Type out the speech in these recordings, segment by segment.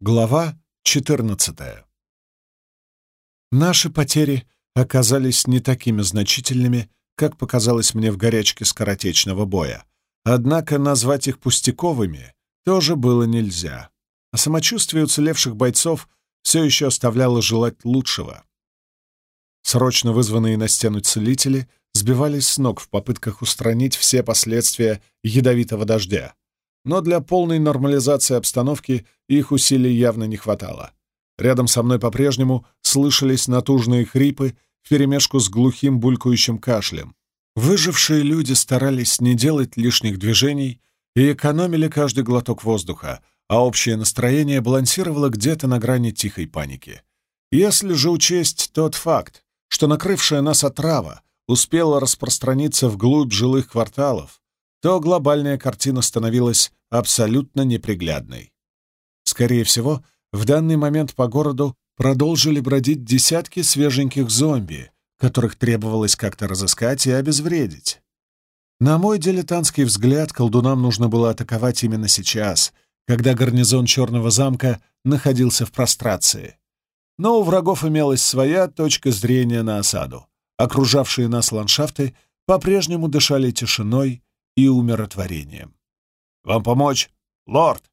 Глава 14 Наши потери оказались не такими значительными, как показалось мне в горячке скоротечного боя. Однако назвать их пустяковыми тоже было нельзя. А самочувствие уцелевших бойцов все еще оставляло желать лучшего. Срочно вызванные на стену целители сбивались с ног в попытках устранить все последствия ядовитого дождя но для полной нормализации обстановки их усилий явно не хватало. Рядом со мной по-прежнему слышались натужные хрипы вперемешку с глухим булькающим кашлем. Выжившие люди старались не делать лишних движений и экономили каждый глоток воздуха, а общее настроение балансировало где-то на грани тихой паники. Если же учесть тот факт, что накрывшая нас отрава успела распространиться вглубь жилых кварталов, то глобальная картина становилась абсолютно неприглядной. Скорее всего, в данный момент по городу продолжили бродить десятки свеженьких зомби, которых требовалось как-то разыскать и обезвредить. На мой дилетантский взгляд, колдунам нужно было атаковать именно сейчас, когда гарнизон Черного замка находился в прострации. Но у врагов имелась своя точка зрения на осаду. Окружавшие нас ландшафты по-прежнему дышали тишиной и умиротворением. «Вам помочь, лорд?»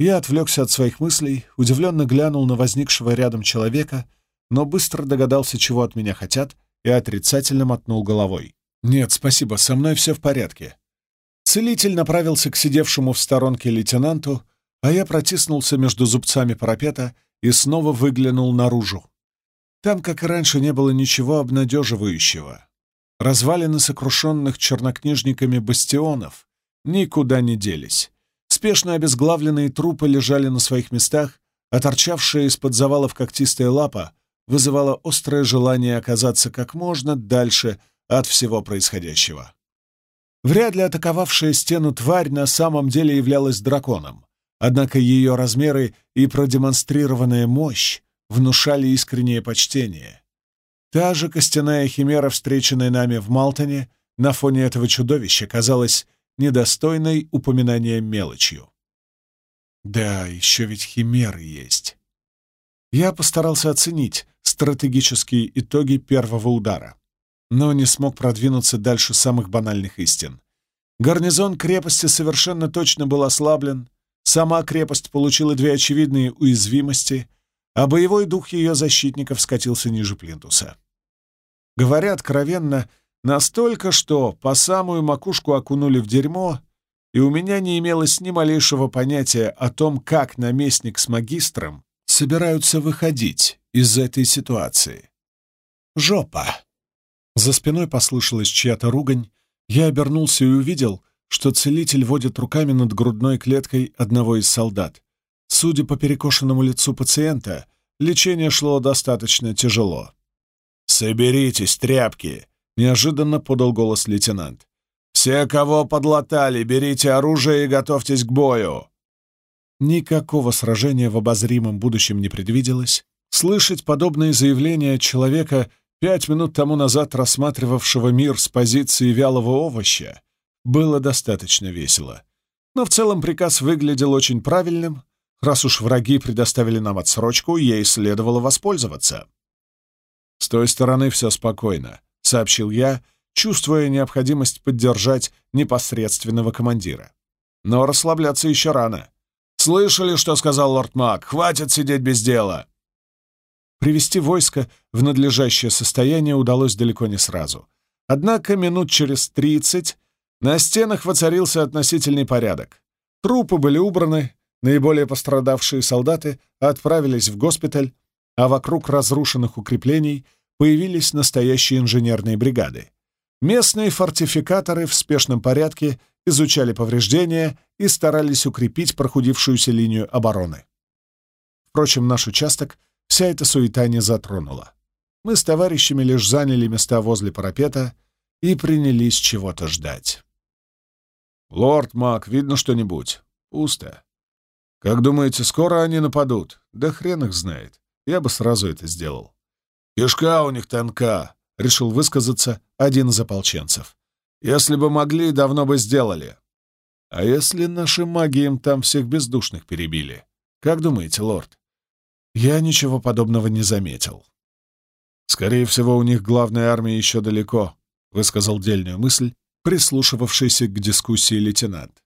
Я отвлекся от своих мыслей, удивленно глянул на возникшего рядом человека, но быстро догадался, чего от меня хотят, и отрицательно мотнул головой. «Нет, спасибо, со мной все в порядке». Целитель направился к сидевшему в сторонке лейтенанту, а я протиснулся между зубцами парапета и снова выглянул наружу. Там, как и раньше, не было ничего обнадеживающего. Развалины сокрушенных чернокнижниками бастионов никуда не делись. Спешно обезглавленные трупы лежали на своих местах, а торчавшая из-под завалов когтистая лапа вызывала острое желание оказаться как можно дальше от всего происходящего. Вряд ли атаковавшая стену тварь на самом деле являлась драконом, однако ее размеры и продемонстрированная мощь внушали искреннее почтение. Та же костяная химера, встреченная нами в Малтоне, на фоне этого чудовища казалась недостойной упоминания мелочью. Да, еще ведь химеры есть. Я постарался оценить стратегические итоги первого удара, но не смог продвинуться дальше самых банальных истин. Гарнизон крепости совершенно точно был ослаблен, сама крепость получила две очевидные уязвимости, а боевой дух ее защитников скатился ниже плинтуса. Говоря откровенно, настолько, что по самую макушку окунули в дерьмо, и у меня не имелось ни малейшего понятия о том, как наместник с магистром собираются выходить из этой ситуации. «Жопа!» За спиной послышалась чья-то ругань, я обернулся и увидел, что целитель водит руками над грудной клеткой одного из солдат. Судя по перекошенному лицу пациента, лечение шло достаточно тяжело. «Соберитесь, тряпки!» — неожиданно подал голос лейтенант. «Все, кого подлатали, берите оружие и готовьтесь к бою!» Никакого сражения в обозримом будущем не предвиделось. Слышать подобные заявления человека, пять минут тому назад рассматривавшего мир с позиции вялого овоща, было достаточно весело. Но в целом приказ выглядел очень правильным. Раз уж враги предоставили нам отсрочку, ей следовало воспользоваться. «С той стороны все спокойно», — сообщил я, чувствуя необходимость поддержать непосредственного командира. «Но расслабляться еще рано. Слышали, что сказал лорд Мак? Хватит сидеть без дела!» Привести войско в надлежащее состояние удалось далеко не сразу. Однако минут через тридцать на стенах воцарился относительный порядок. Трупы были убраны, наиболее пострадавшие солдаты отправились в госпиталь, а вокруг разрушенных укреплений появились настоящие инженерные бригады. Местные фортификаторы в спешном порядке изучали повреждения и старались укрепить прохудившуюся линию обороны. Впрочем, наш участок вся эта суета не затронула. Мы с товарищами лишь заняли места возле парапета и принялись чего-то ждать. «Лорд Мак, видно что-нибудь?» «Пусто». «Как думаете, скоро они нападут?» «Да хрен их знает. Я бы сразу это сделал. «Кишка у них тонка», — решил высказаться один из ополченцев. «Если бы могли, давно бы сделали». «А если наши маги им там всех бездушных перебили? Как думаете, лорд? Я ничего подобного не заметил. Скорее всего, у них главная армия еще далеко, высказал дельную мысль, прислушивавшийся к дискуссии лейтенант.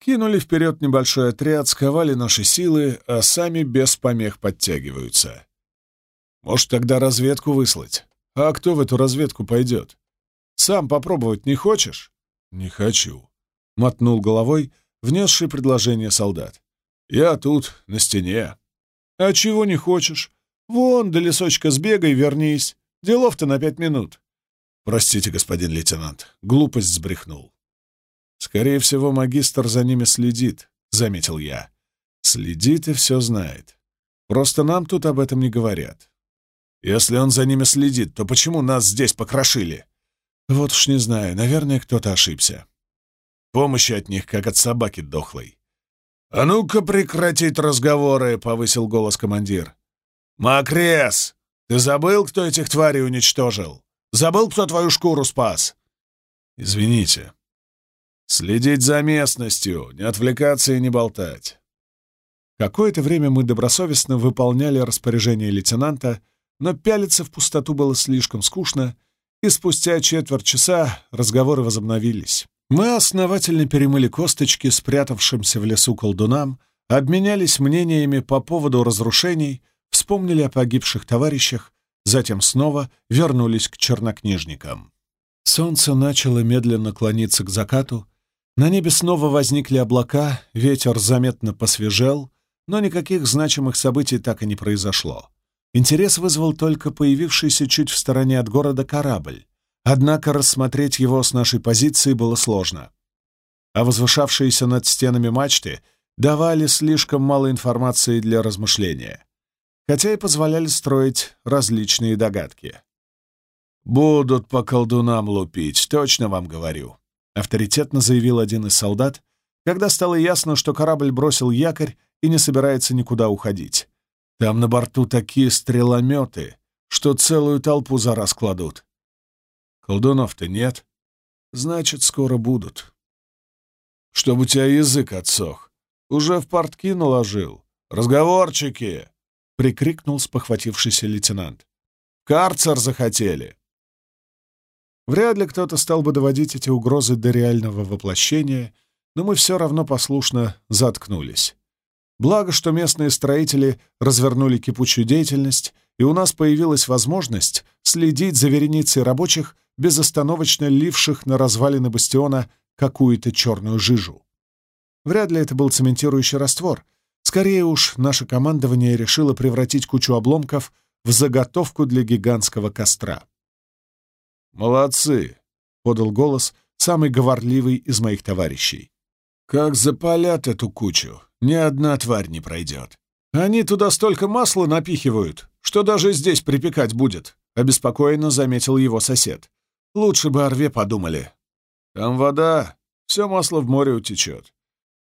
Кинули вперед небольшой отряд, сковали наши силы, а сами без помех подтягиваются. Может, тогда разведку выслать? А кто в эту разведку пойдет? Сам попробовать не хочешь? Не хочу. Мотнул головой, внесший предложение солдат. Я тут, на стене. «А чего не хочешь? Вон, до лесочка сбегай, вернись. Делов-то на пять минут». «Простите, господин лейтенант, глупость сбрехнул». «Скорее всего, магистр за ними следит», — заметил я. «Следит и все знает. Просто нам тут об этом не говорят». «Если он за ними следит, то почему нас здесь покрошили?» «Вот уж не знаю. Наверное, кто-то ошибся. Помощи от них, как от собаки дохлой. «А ну-ка прекратить разговоры!» — повысил голос командир. «Макрес, ты забыл, кто этих тварей уничтожил? Забыл, кто твою шкуру спас?» «Извините. Следить за местностью, не отвлекаться и не болтать». Какое-то время мы добросовестно выполняли распоряжение лейтенанта, но пялиться в пустоту было слишком скучно, и спустя четверть часа разговоры возобновились. Мы основательно перемыли косточки спрятавшимся в лесу колдунам, обменялись мнениями по поводу разрушений, вспомнили о погибших товарищах, затем снова вернулись к чернокнижникам. Солнце начало медленно клониться к закату, на небе снова возникли облака, ветер заметно посвежел, но никаких значимых событий так и не произошло. Интерес вызвал только появившийся чуть в стороне от города корабль. Однако рассмотреть его с нашей позиции было сложно. А возвышавшиеся над стенами мачты давали слишком мало информации для размышления, хотя и позволяли строить различные догадки. «Будут по колдунам лупить, точно вам говорю», — авторитетно заявил один из солдат, когда стало ясно, что корабль бросил якорь и не собирается никуда уходить. «Там на борту такие стрелометы, что целую толпу за раз кладут. Колдунов-то нет. Значит, скоро будут. Чтобы у тебя язык отсох. Уже в портки наложил. Разговорчики! Прикрикнул спохватившийся лейтенант. Карцер захотели. Вряд ли кто-то стал бы доводить эти угрозы до реального воплощения, но мы все равно послушно заткнулись. Благо, что местные строители развернули кипучую деятельность, и у нас появилась возможность следить за вереницей рабочих, безостановочно ливших на развалины бастиона какую-то черную жижу. Вряд ли это был цементирующий раствор. Скорее уж, наше командование решило превратить кучу обломков в заготовку для гигантского костра. «Молодцы!» — подал голос самый говорливый из моих товарищей. «Как запалят эту кучу, ни одна тварь не пройдет. Они туда столько масла напихивают, что даже здесь припекать будет», — обеспокоенно заметил его сосед. Лучше бы о рве подумали. Там вода, все масло в море утечет.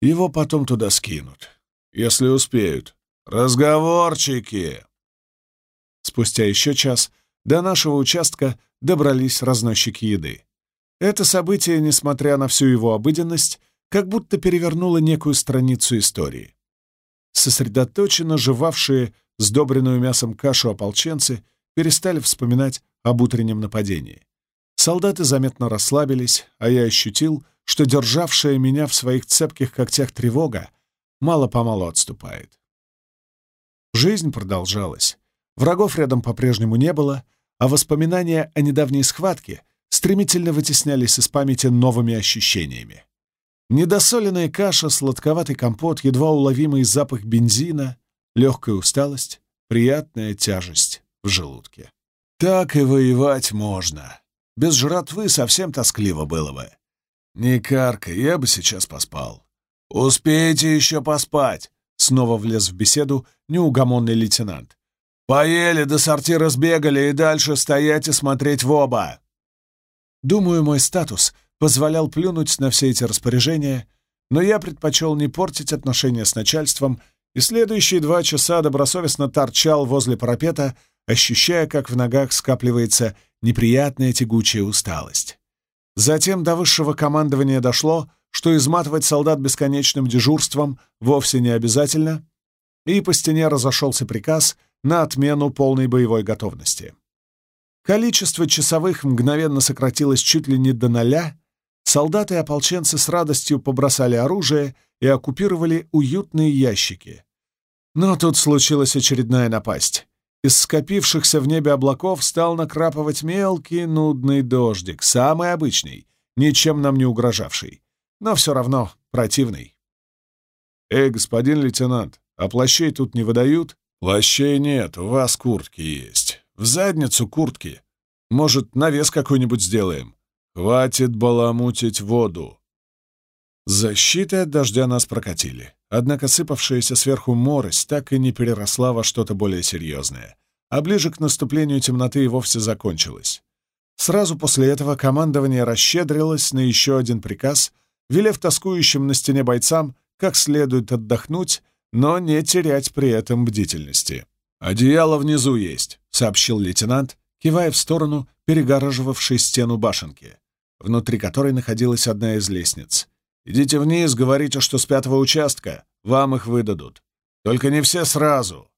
Его потом туда скинут, если успеют. Разговорчики!» Спустя еще час до нашего участка добрались разносчики еды. Это событие, несмотря на всю его обыденность, как будто перевернуло некую страницу истории. Сосредоточенно жевавшие сдобренную мясом кашу ополченцы перестали вспоминать об утреннем нападении. Солдаты заметно расслабились, а я ощутил, что державшая меня в своих цепких когтях тревога мало-помалу отступает. Жизнь продолжалась. Врагов рядом по-прежнему не было, а воспоминания о недавней схватке стремительно вытеснялись из памяти новыми ощущениями. Недосоленная каша, сладковатый компот, едва уловимый запах бензина, легкая усталость, приятная тяжесть в желудке. Так и воевать можно. Без жратвы совсем тоскливо было бы. Не каркай, я бы сейчас поспал. Успеете еще поспать, снова влез в беседу неугомонный лейтенант. Поели, до сортира сбегали и дальше стоять и смотреть в оба. Думаю, мой статус позволял плюнуть на все эти распоряжения, но я предпочел не портить отношения с начальством и следующие два часа добросовестно торчал возле парапета, ощущая, как в ногах скапливается неприятная тягучая усталость. Затем до высшего командования дошло, что изматывать солдат бесконечным дежурством вовсе не обязательно, и по стене разошелся приказ на отмену полной боевой готовности. Количество часовых мгновенно сократилось чуть ли не до ноля, солдаты и ополченцы с радостью побросали оружие и оккупировали уютные ящики. Но тут случилась очередная напасть. Из скопившихся в небе облаков стал накрапывать мелкий нудный дождик, самый обычный, ничем нам не угрожавший, но все равно противный. «Эй, господин лейтенант, а плащей тут не выдают?» «Плащей нет, у вас куртки есть. В задницу куртки. Может, навес какой-нибудь сделаем? Хватит баламутить воду». Защиты от дождя нас прокатили. Однако сыпавшаяся сверху морось так и не переросла во что-то более серьезное, а ближе к наступлению темноты и вовсе закончилась. Сразу после этого командование расщедрилось на еще один приказ, велев тоскующим на стене бойцам как следует отдохнуть, но не терять при этом бдительности. «Одеяло внизу есть», — сообщил лейтенант, кивая в сторону перегораживавшей стену башенки, внутри которой находилась одна из лестниц. Идите вниз, говорите, что с пятого участка. Вам их выдадут. Только не все сразу.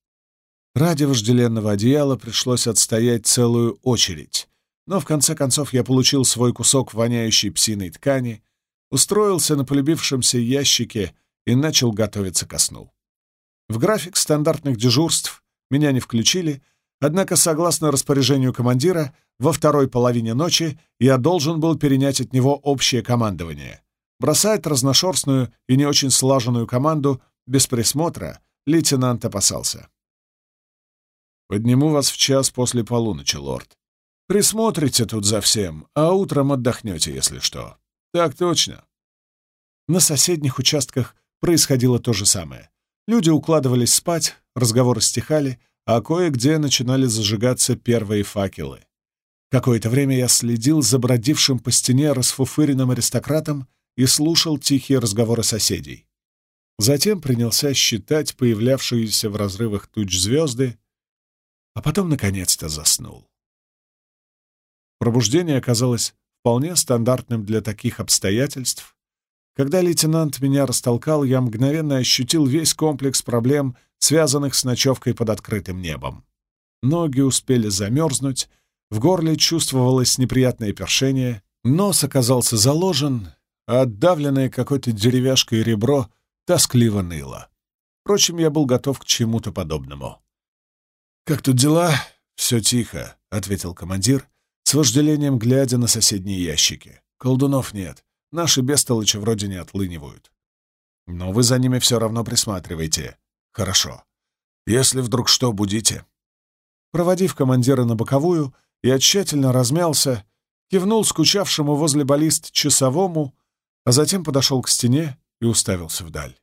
Ради вожделенного одеяла пришлось отстоять целую очередь. Но в конце концов я получил свой кусок воняющей псиной ткани, устроился на полюбившемся ящике и начал готовиться ко сну. В график стандартных дежурств меня не включили, однако, согласно распоряжению командира, во второй половине ночи я должен был перенять от него общее командование — Бросать разношерстную и не очень слаженную команду без присмотра лейтенант опасался. «Подниму вас в час после полуночи, лорд. Присмотрите тут за всем, а утром отдохнете, если что. Так точно». На соседних участках происходило то же самое. Люди укладывались спать, разговоры стихали, а кое-где начинали зажигаться первые факелы. Какое-то время я следил за бродившим по стене расфуфыренным аристократом и слушал тихие разговоры соседей. Затем принялся считать появлявшиеся в разрывах туч звезды, а потом наконец-то заснул. Пробуждение оказалось вполне стандартным для таких обстоятельств. Когда лейтенант меня растолкал, я мгновенно ощутил весь комплекс проблем, связанных с ночевкой под открытым небом. Ноги успели замерзнуть, в горле чувствовалось неприятное першение, нос оказался заложен, а отдавленное какой-то деревяшкой ребро тоскливо ныло. Впрочем, я был готов к чему-то подобному. «Как тут дела?» «Все тихо», — ответил командир, с вожделением глядя на соседние ящики. «Колдунов нет. Наши бестолочи вроде не отлынивают. Но вы за ними все равно присматривайте. Хорошо. Если вдруг что, будите». Проводив командира на боковую, я тщательно размялся, кивнул скучавшему возле баллист часовому а затем подошел к стене и уставился вдаль.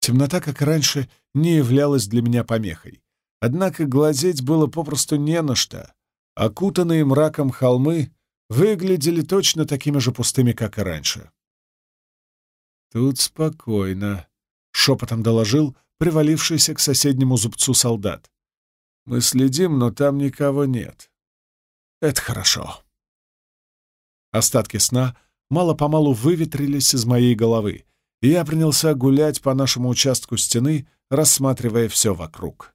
Темнота, как и раньше, не являлась для меня помехой. Однако глазеть было попросту не на что. Окутанные мраком холмы выглядели точно такими же пустыми, как и раньше. «Тут спокойно», — шепотом доложил привалившийся к соседнему зубцу солдат. «Мы следим, но там никого нет». «Это хорошо». Остатки сна — мало-помалу выветрились из моей головы, и я принялся гулять по нашему участку стены, рассматривая все вокруг.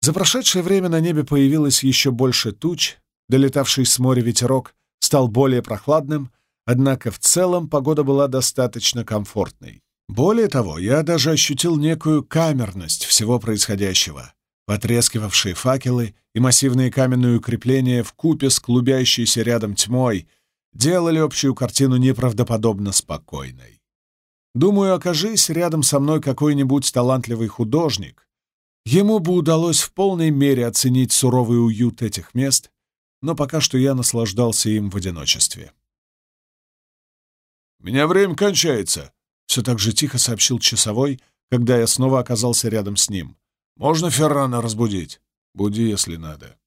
За прошедшее время на небе появилось еще больше туч, долетавший с моря ветерок стал более прохладным, однако в целом погода была достаточно комфортной. Более того, я даже ощутил некую камерность всего происходящего. Потрескивавшие факелы и массивные каменные укрепления в купе с клубящейся рядом тьмой — делали общую картину неправдоподобно спокойной. Думаю, окажись рядом со мной какой-нибудь талантливый художник, ему бы удалось в полной мере оценить суровый уют этих мест, но пока что я наслаждался им в одиночестве. «У меня время кончается», — все так же тихо сообщил часовой, когда я снова оказался рядом с ним. «Можно Феррана разбудить?» «Буди, если надо».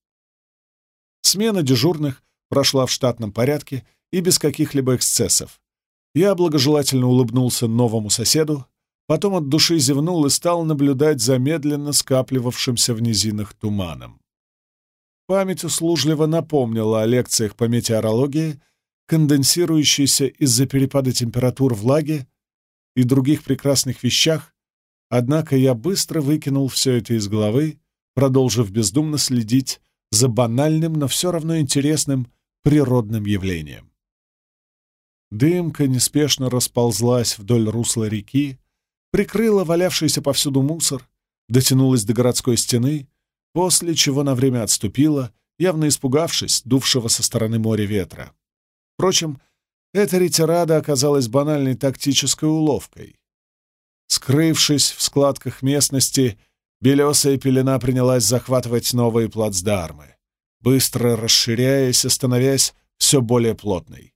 Смена дежурных прошла в штатном порядке, и без каких-либо эксцессов. Я благожелательно улыбнулся новому соседу, потом от души зевнул и стал наблюдать за медленно скапливавшимся в низинах туманом. Память услужливо напомнила о лекциях по метеорологии, конденсирующейся из-за перепада температур влаги и других прекрасных вещах, однако я быстро выкинул все это из головы, продолжив бездумно следить за банальным, но все равно интересным природным явлением. Дымка неспешно расползлась вдоль русла реки, прикрыла валявшийся повсюду мусор, дотянулась до городской стены, после чего на время отступила, явно испугавшись дувшего со стороны моря ветра. Впрочем, эта ретирада оказалась банальной тактической уловкой. Скрывшись в складках местности, белесая пелена принялась захватывать новые плацдармы, быстро расширяясь и становясь все более плотной.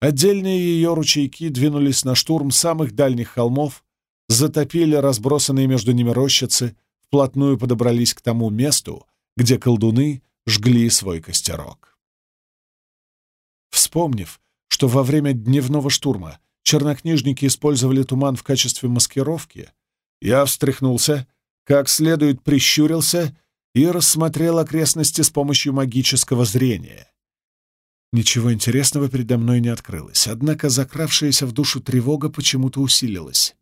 Отдельные ее ручейки двинулись на штурм самых дальних холмов, затопили разбросанные между ними рощицы, вплотную подобрались к тому месту, где колдуны жгли свой костерок. Вспомнив, что во время дневного штурма чернокнижники использовали туман в качестве маскировки, я встряхнулся, как следует прищурился и рассмотрел окрестности с помощью магического зрения. Ничего интересного передо мной не открылось, однако закравшаяся в душу тревога почему-то усилилась.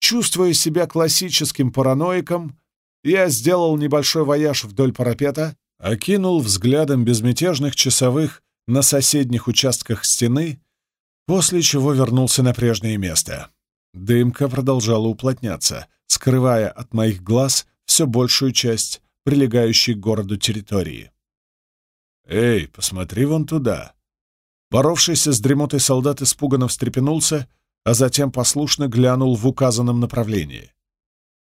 Чувствуя себя классическим параноиком, я сделал небольшой вояж вдоль парапета, окинул взглядом безмятежных часовых на соседних участках стены, после чего вернулся на прежнее место. Дымка продолжала уплотняться, скрывая от моих глаз все большую часть прилегающей к городу территории. «Эй, посмотри вон туда!» Боровшийся с дремотой солдат испуганно встрепенулся, а затем послушно глянул в указанном направлении.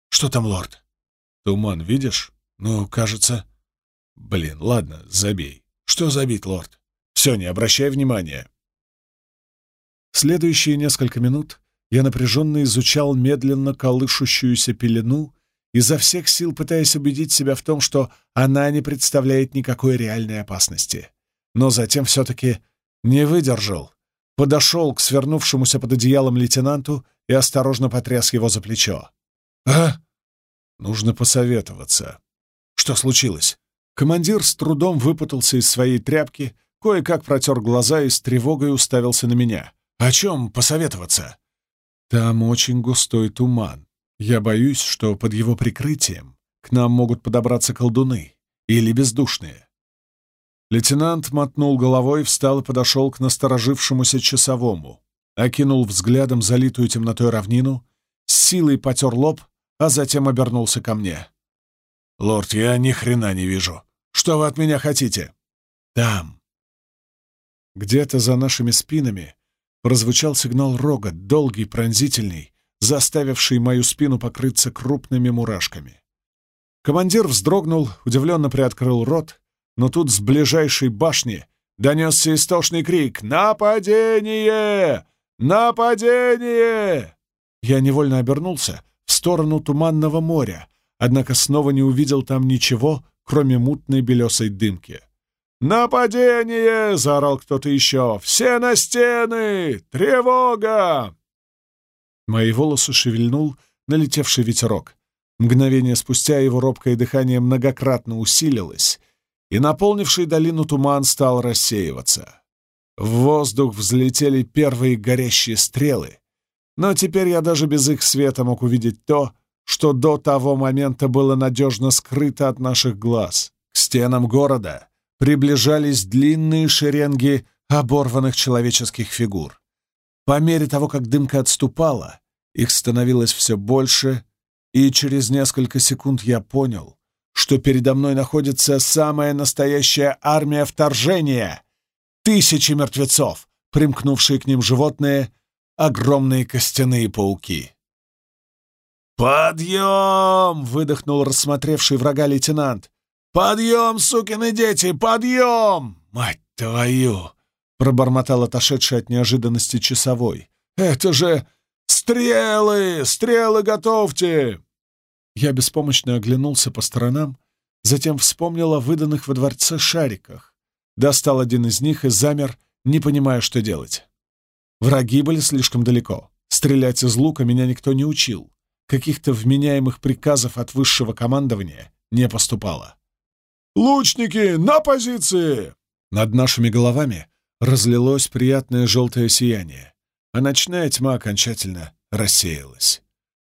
«Что там, лорд?» «Туман, видишь? Ну, кажется...» «Блин, ладно, забей. Что забить, лорд? Все, не обращай внимания». Следующие несколько минут я напряженно изучал медленно колышущуюся пелену, изо всех сил пытаясь убедить себя в том, что она не представляет никакой реальной опасности. Но затем все-таки не выдержал, подошел к свернувшемуся под одеялом лейтенанту и осторожно потряс его за плечо. «А?» «Нужно посоветоваться». «Что случилось?» Командир с трудом выпутался из своей тряпки, кое-как протер глаза и с тревогой уставился на меня. «О чем посоветоваться?» «Там очень густой туман. Я боюсь, что под его прикрытием к нам могут подобраться колдуны или бездушные». Лейтенант мотнул головой, встал и подошел к насторожившемуся часовому, окинул взглядом залитую темнотой равнину, с силой потер лоб, а затем обернулся ко мне. «Лорд, я ни хрена не вижу. Что вы от меня хотите?» «Там». Где-то за нашими спинами прозвучал сигнал рога, долгий, пронзительный, заставивший мою спину покрыться крупными мурашками. Командир вздрогнул, удивленно приоткрыл рот, но тут с ближайшей башни донесся истошный крик «Нападение! Нападение!» Я невольно обернулся в сторону Туманного моря, однако снова не увидел там ничего, кроме мутной белесой дымки. «Нападение!» — заорал кто-то еще. «Все на стены! Тревога!» Мои волосы шевельнул налетевший ветерок. Мгновение спустя его робкое дыхание многократно усилилось, и наполнивший долину туман стал рассеиваться. В воздух взлетели первые горящие стрелы, но теперь я даже без их света мог увидеть то, что до того момента было надежно скрыто от наших глаз. К стенам города приближались длинные шеренги оборванных человеческих фигур. По мере того, как дымка отступала, их становилось все больше, и через несколько секунд я понял, что передо мной находится самая настоящая армия вторжения. Тысячи мертвецов, примкнувшие к ним животные, огромные костяные пауки. «Подъем!» — выдохнул рассмотревший врага лейтенант. «Подъем, сукины дети, подъем!» «Мать твою!» — пробормотал отошедший от неожиданности часовой. «Это же стрелы! Стрелы готовьте!» Я беспомощно оглянулся по сторонам, затем вспомнил о выданных во дворце шариках, достал один из них и замер, не понимая, что делать. Враги были слишком далеко. Стрелять из лука меня никто не учил. Каких-то вменяемых приказов от высшего командования не поступало. «Лучники, на позиции!» Над нашими головами разлилось приятное желтое сияние, а ночная тьма окончательно рассеялась.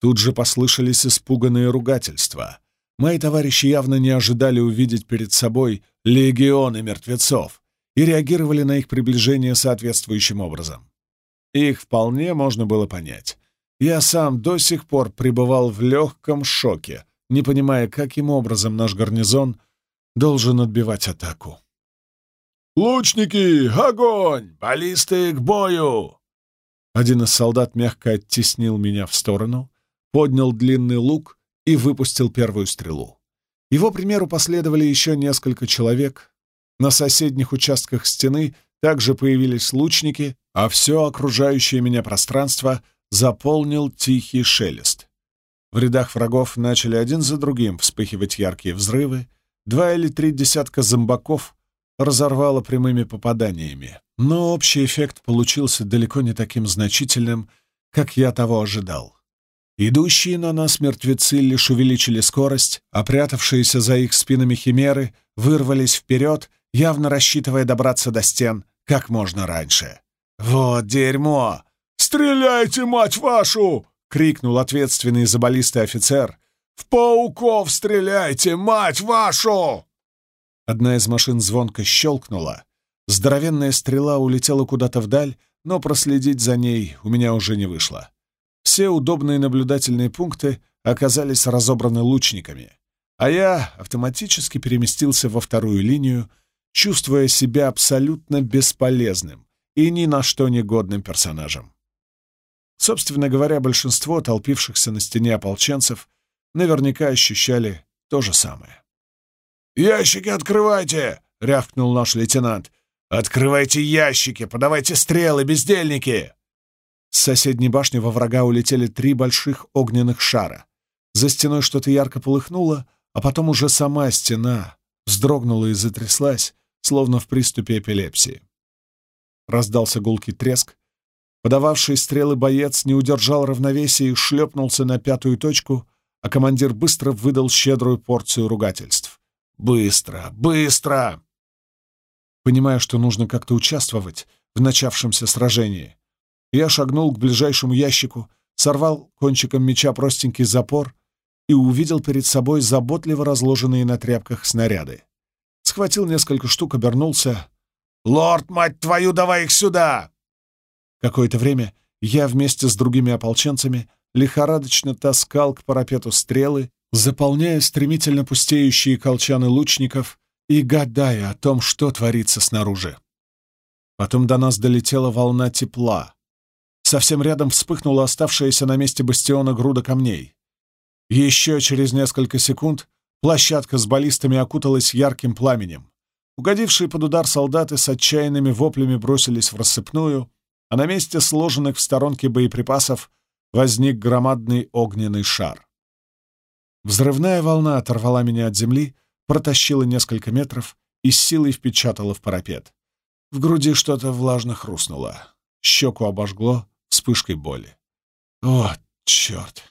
Тут же послышались испуганные ругательства. Мои товарищи явно не ожидали увидеть перед собой легионы мертвецов и реагировали на их приближение соответствующим образом. Их вполне можно было понять. Я сам до сих пор пребывал в легком шоке, не понимая, каким образом наш гарнизон должен отбивать атаку. «Лучники, огонь! Баллисты к бою!» Один из солдат мягко оттеснил меня в сторону, поднял длинный лук и выпустил первую стрелу. Его примеру последовали еще несколько человек. На соседних участках стены также появились лучники, а все окружающее меня пространство заполнил тихий шелест. В рядах врагов начали один за другим вспыхивать яркие взрывы, два или три десятка зомбаков разорвало прямыми попаданиями, но общий эффект получился далеко не таким значительным, как я того ожидал. Идущие на нас мертвецы лишь увеличили скорость, а прятавшиеся за их спинами химеры вырвались вперед, явно рассчитывая добраться до стен как можно раньше. «Вот дерьмо! Стреляйте, мать вашу!» — крикнул ответственный за баллисты офицер. «В пауков стреляйте, мать вашу!» Одна из машин звонко щелкнула. Здоровенная стрела улетела куда-то вдаль, но проследить за ней у меня уже не вышло. Все удобные наблюдательные пункты оказались разобраны лучниками, а я автоматически переместился во вторую линию, чувствуя себя абсолютно бесполезным и ни на что негодным персонажем. Собственно говоря, большинство толпившихся на стене ополченцев наверняка ощущали то же самое. «Ящики открывайте!» — рявкнул наш лейтенант. «Открывайте ящики! Подавайте стрелы, бездельники!» С соседней башни во врага улетели три больших огненных шара. За стеной что-то ярко полыхнуло, а потом уже сама стена вздрогнула и затряслась, словно в приступе эпилепсии. Раздался гулкий треск. Подававший стрелы боец не удержал равновесия и шлепнулся на пятую точку, а командир быстро выдал щедрую порцию ругательств. Быстро, быстро! Понимая, что нужно как-то участвовать в начавшемся сражении, я шагнул к ближайшему ящику, сорвал кончиком меча простенький запор и увидел перед собой заботливо разложенные на тряпках снаряды. Схватил несколько штук, обернулся. «Лорд, мать твою, давай их сюда!» Какое-то время я вместе с другими ополченцами лихорадочно таскал к парапету стрелы заполняя стремительно пустеющие колчаны лучников и гадая о том, что творится снаружи. Потом до нас долетела волна тепла. Совсем рядом вспыхнула оставшаяся на месте бастиона груда камней. Еще через несколько секунд площадка с баллистами окуталась ярким пламенем. Угодившие под удар солдаты с отчаянными воплями бросились в рассыпную, а на месте сложенных в сторонке боеприпасов возник громадный огненный шар. Взрывная волна оторвала меня от земли, протащила несколько метров и с силой впечатала в парапет. В груди что-то влажно хрустнуло. Щеку обожгло вспышкой боли. О, черт!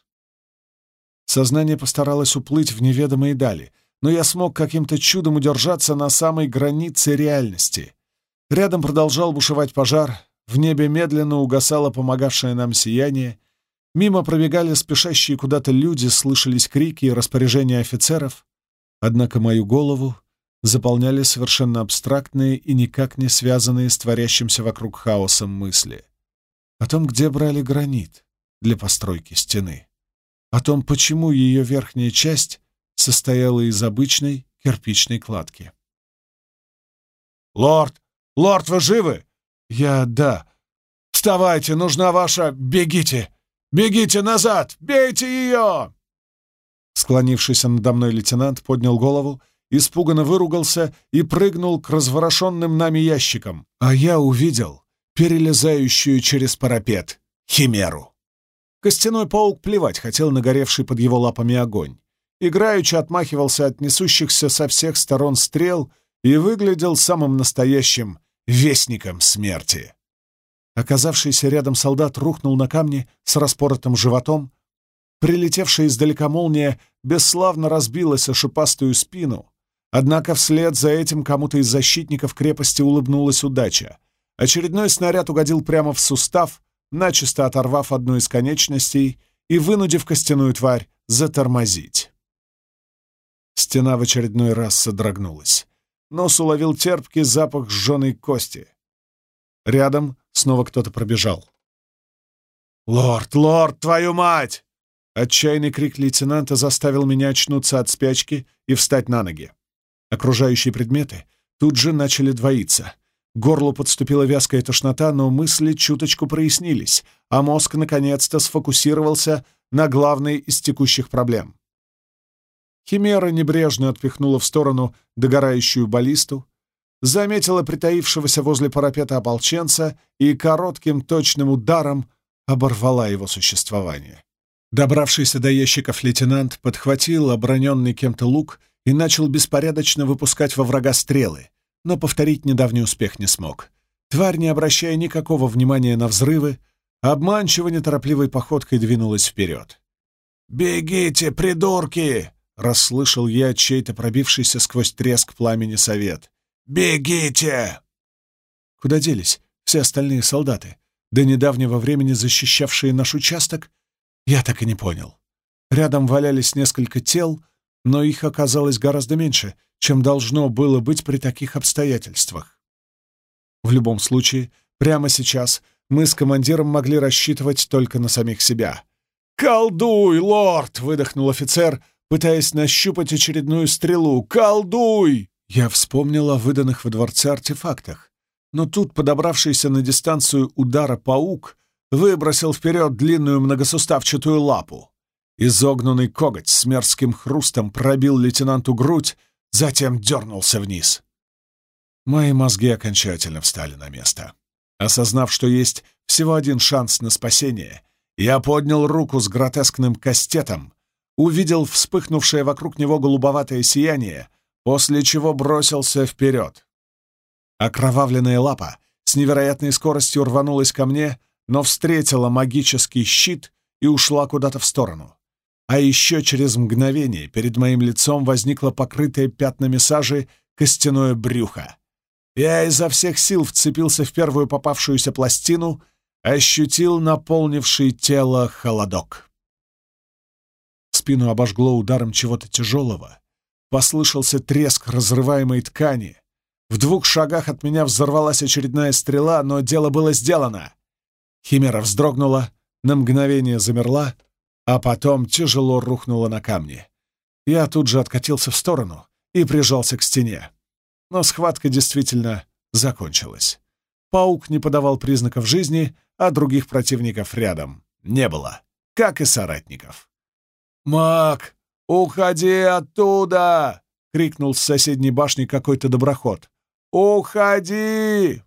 Сознание постаралось уплыть в неведомые дали, но я смог каким-то чудом удержаться на самой границе реальности. Рядом продолжал бушевать пожар, в небе медленно угасало помогавшее нам сияние, Мимо пробегали спешащие куда-то люди, слышались крики и распоряжения офицеров, однако мою голову заполняли совершенно абстрактные и никак не связанные с творящимся вокруг хаосом мысли. О том, где брали гранит для постройки стены. О том, почему ее верхняя часть состояла из обычной кирпичной кладки. «Лорд! Лорд, вы живы?» «Я... да. Вставайте, нужна ваша... бегите!» «Бегите назад! Бейте ее!» Склонившийся надо мной лейтенант поднял голову, испуганно выругался и прыгнул к разворошенным нами ящикам, а я увидел перелезающую через парапет химеру. Костяной паук плевать хотел нагоревший под его лапами огонь. Играючи отмахивался от несущихся со всех сторон стрел и выглядел самым настоящим вестником смерти. Оказавшийся рядом солдат рухнул на камни с распоротым животом. Прилетевшая издалека молния бесславно разбилась о шипастую спину. Однако вслед за этим кому-то из защитников крепости улыбнулась удача. Очередной снаряд угодил прямо в сустав, начисто оторвав одну из конечностей и вынудив костяную тварь затормозить. Стена в очередной раз содрогнулась. Нос уловил терпкий запах сжженной кости. Рядом снова кто-то пробежал. «Лорд, лорд, твою мать!» Отчаянный крик лейтенанта заставил меня очнуться от спячки и встать на ноги. Окружающие предметы тут же начали двоиться. Горлу подступила вязкая тошнота, но мысли чуточку прояснились, а мозг наконец-то сфокусировался на главной из текущих проблем. Химера небрежно отпихнула в сторону догорающую баллисту, заметила притаившегося возле парапета ополченца и коротким точным ударом оборвала его существование. Добравшийся до ящиков лейтенант подхватил оброненный кем-то лук и начал беспорядочно выпускать во врага стрелы, но повторить недавний успех не смог. Тварь, не обращая никакого внимания на взрывы, обманчиво неторопливой походкой двинулась вперед. «Бегите, придурки!» Расслышал я чей-то пробившийся сквозь треск пламени совет. «Бегите!» Куда делись все остальные солдаты, до недавнего времени защищавшие наш участок? Я так и не понял. Рядом валялись несколько тел, но их оказалось гораздо меньше, чем должно было быть при таких обстоятельствах. В любом случае, прямо сейчас мы с командиром могли рассчитывать только на самих себя. «Колдуй, лорд!» — выдохнул офицер, пытаясь нащупать очередную стрелу. «Колдуй!» Я вспомнил о выданных во дворце артефактах, но тут подобравшийся на дистанцию удара паук выбросил вперед длинную многосуставчатую лапу. Изогнанный коготь с мерзким хрустом пробил лейтенанту грудь, затем дернулся вниз. Мои мозги окончательно встали на место. Осознав, что есть всего один шанс на спасение, я поднял руку с гротескным кастетом, увидел вспыхнувшее вокруг него голубоватое сияние, после чего бросился вперед. Окровавленная лапа с невероятной скоростью рванулась ко мне, но встретила магический щит и ушла куда-то в сторону. А еще через мгновение перед моим лицом возникло покрытое пятнами сажи костяное брюхо. Я изо всех сил вцепился в первую попавшуюся пластину, ощутил наполнивший тело холодок спину обожгло ударом чего-то тяжелого. Послышался треск разрываемой ткани. В двух шагах от меня взорвалась очередная стрела, но дело было сделано. Химера вздрогнула, на мгновение замерла, а потом тяжело рухнула на камни. Я тут же откатился в сторону и прижался к стене. Но схватка действительно закончилась. Паук не подавал признаков жизни, а других противников рядом не было, как и соратников. «Мак, уходи оттуда!» — крикнул с соседней башни какой-то доброход. «Уходи!»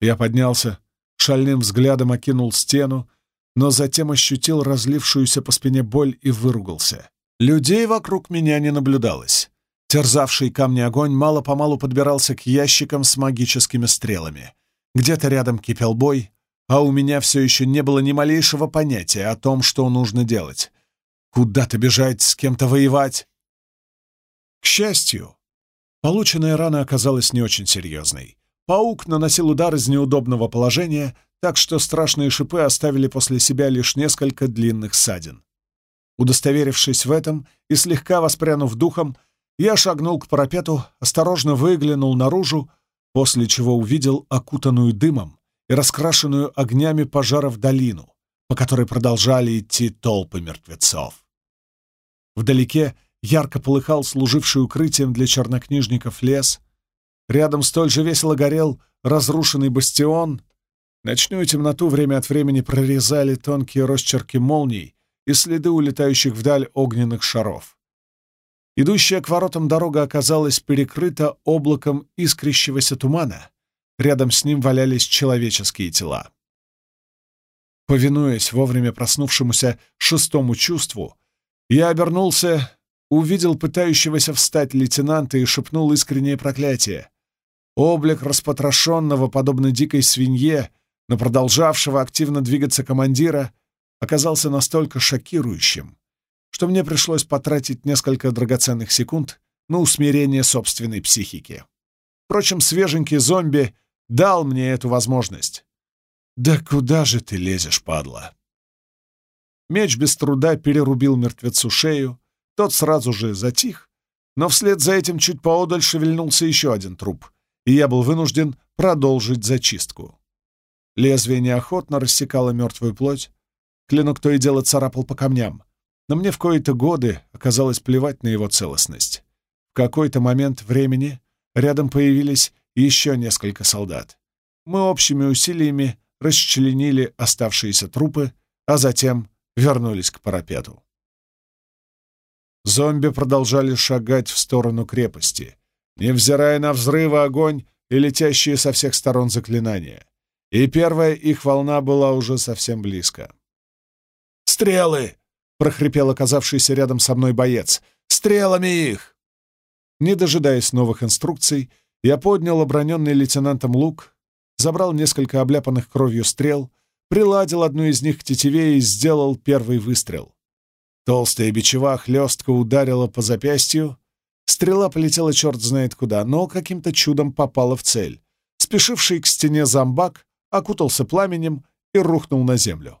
Я поднялся, шальным взглядом окинул стену, но затем ощутил разлившуюся по спине боль и выругался. Людей вокруг меня не наблюдалось. Терзавший камни огонь мало-помалу подбирался к ящикам с магическими стрелами. Где-то рядом кипел бой, а у меня все еще не было ни малейшего понятия о том, что нужно делать. Куда-то бежать, с кем-то воевать. К счастью, полученная рана оказалась не очень серьезной. Паук наносил удар из неудобного положения, так что страшные шипы оставили после себя лишь несколько длинных ссадин. Удостоверившись в этом и слегка воспрянув духом, я шагнул к парапету, осторожно выглянул наружу, после чего увидел окутанную дымом и раскрашенную огнями пожаров долину, по которой продолжали идти толпы мертвецов. Вдалеке ярко полыхал служивший укрытием для чернокнижников лес. Рядом столь же весело горел разрушенный бастион. Ночную темноту время от времени прорезали тонкие росчерки молний и следы улетающих вдаль огненных шаров. Идущая к воротам дорога оказалась перекрыта облаком искрящегося тумана. Рядом с ним валялись человеческие тела. Повинуясь вовремя проснувшемуся шестому чувству, я обернулся, увидел пытающегося встать лейтенанта и шепнул искреннее проклятие. Облик распотрошенного, подобно дикой свинье, но продолжавшего активно двигаться командира, оказался настолько шокирующим, что мне пришлось потратить несколько драгоценных секунд на усмирение собственной психики. Впрочем, свеженький зомби дал мне эту возможность. «Да куда же ты лезешь, падла?» Меч без труда перерубил мертвецу шею, тот сразу же затих, но вслед за этим чуть поодаль шевельнулся еще один труп, и я был вынужден продолжить зачистку. Лезвие неохотно рассекало мертвую плоть, клинок то и дело царапал по камням, но мне в кои-то годы оказалось плевать на его целостность. В какой-то момент времени рядом появились еще несколько солдат. Мы общими усилиями расчленили оставшиеся трупы, а затем вернулись к парапету. Зомби продолжали шагать в сторону крепости, невзирая на взрывы, огонь и летящие со всех сторон заклинания. И первая их волна была уже совсем близко. «Стрелы!» — прохрипел оказавшийся рядом со мной боец. «Стрелами их!» Не дожидаясь новых инструкций, я поднял оброненный лейтенантом лук, забрал несколько обляпанных кровью стрел, приладил одну из них к тетиве и сделал первый выстрел. Толстая бичева хлестко ударила по запястью. Стрела полетела черт знает куда, но каким-то чудом попала в цель. Спешивший к стене зомбак окутался пламенем и рухнул на землю.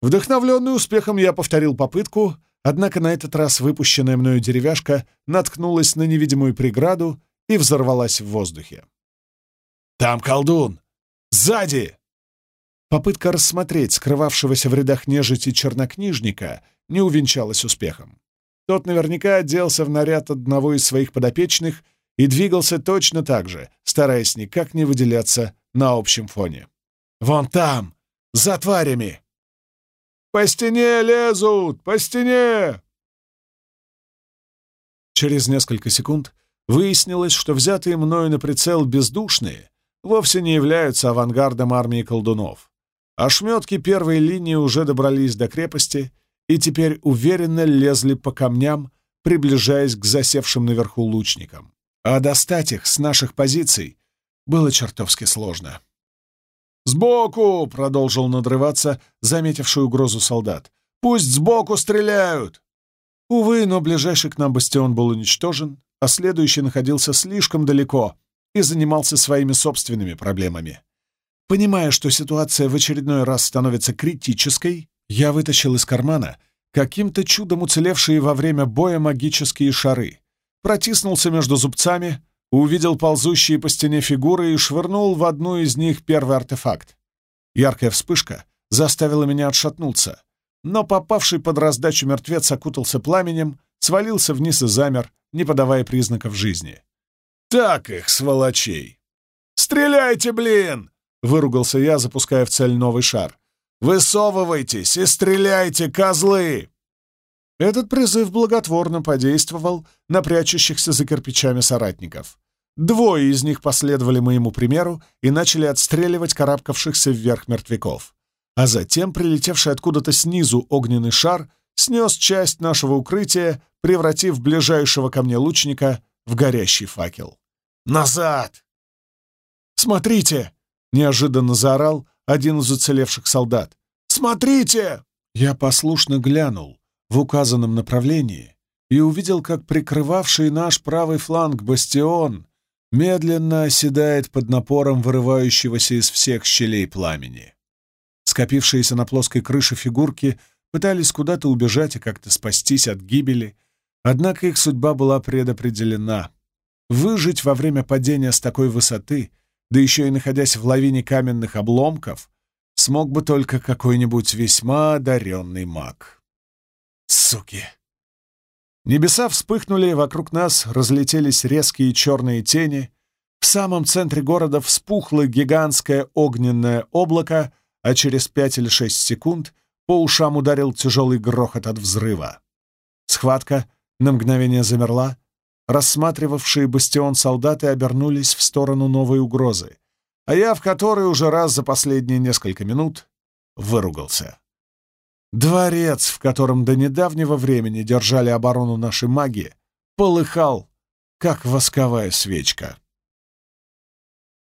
Вдохновленный успехом я повторил попытку, однако на этот раз выпущенная мною деревяшка наткнулась на невидимую преграду и взорвалась в воздухе. «Там колдун! Сзади!» Попытка рассмотреть скрывавшегося в рядах нежити чернокнижника не увенчалась успехом. Тот наверняка оделся в наряд одного из своих подопечных и двигался точно так же, стараясь никак не выделяться на общем фоне. «Вон там! За тварями!» «По стене лезут! По стене!» Через несколько секунд выяснилось, что взятые мною на прицел бездушные вовсе не являются авангардом армии колдунов. Ошметки первой линии уже добрались до крепости и теперь уверенно лезли по камням, приближаясь к засевшим наверху лучникам. А достать их с наших позиций было чертовски сложно. «Сбоку!» — продолжил надрываться, заметивший угрозу солдат. «Пусть сбоку стреляют!» Увы, но ближайший к нам бастион был уничтожен, а следующий находился слишком далеко и занимался своими собственными проблемами. Понимая, что ситуация в очередной раз становится критической, я вытащил из кармана каким-то чудом уцелевшие во время боя магические шары, протиснулся между зубцами, увидел ползущие по стене фигуры и швырнул в одну из них первый артефакт. Яркая вспышка заставила меня отшатнуться, но попавший под раздачу мертвец окутался пламенем, свалился вниз и замер, не подавая признаков жизни. «Так их, сволочей!» «Стреляйте, блин!» — выругался я, запуская в цель новый шар. «Высовывайтесь и стреляйте, козлы!» Этот призыв благотворно подействовал на прячущихся за кирпичами соратников. Двое из них последовали моему примеру и начали отстреливать карабкавшихся вверх мертвяков. А затем прилетевший откуда-то снизу огненный шар снес часть нашего укрытия, превратив ближайшего ко мне лучника в горящий факел. «Назад!» «Смотрите!» — неожиданно заорал один из уцелевших солдат. «Смотрите!» Я послушно глянул в указанном направлении и увидел, как прикрывавший наш правый фланг бастион медленно оседает под напором вырывающегося из всех щелей пламени. Скопившиеся на плоской крыше фигурки пытались куда-то убежать и как-то спастись от гибели, однако их судьба была предопределена. Выжить во время падения с такой высоты, да еще и находясь в лавине каменных обломков, смог бы только какой-нибудь весьма одаренный маг. Суки! Небеса вспыхнули, вокруг нас разлетелись резкие черные тени. В самом центре города вспухло гигантское огненное облако, а через пять или шесть секунд по ушам ударил тяжелый грохот от взрыва. Схватка на мгновение замерла. Рассматривавшие бастион солдаты обернулись в сторону новой угрозы, а я в которой уже раз за последние несколько минут выругался. Дворец, в котором до недавнего времени держали оборону наши маги, полыхал, как восковая свечка.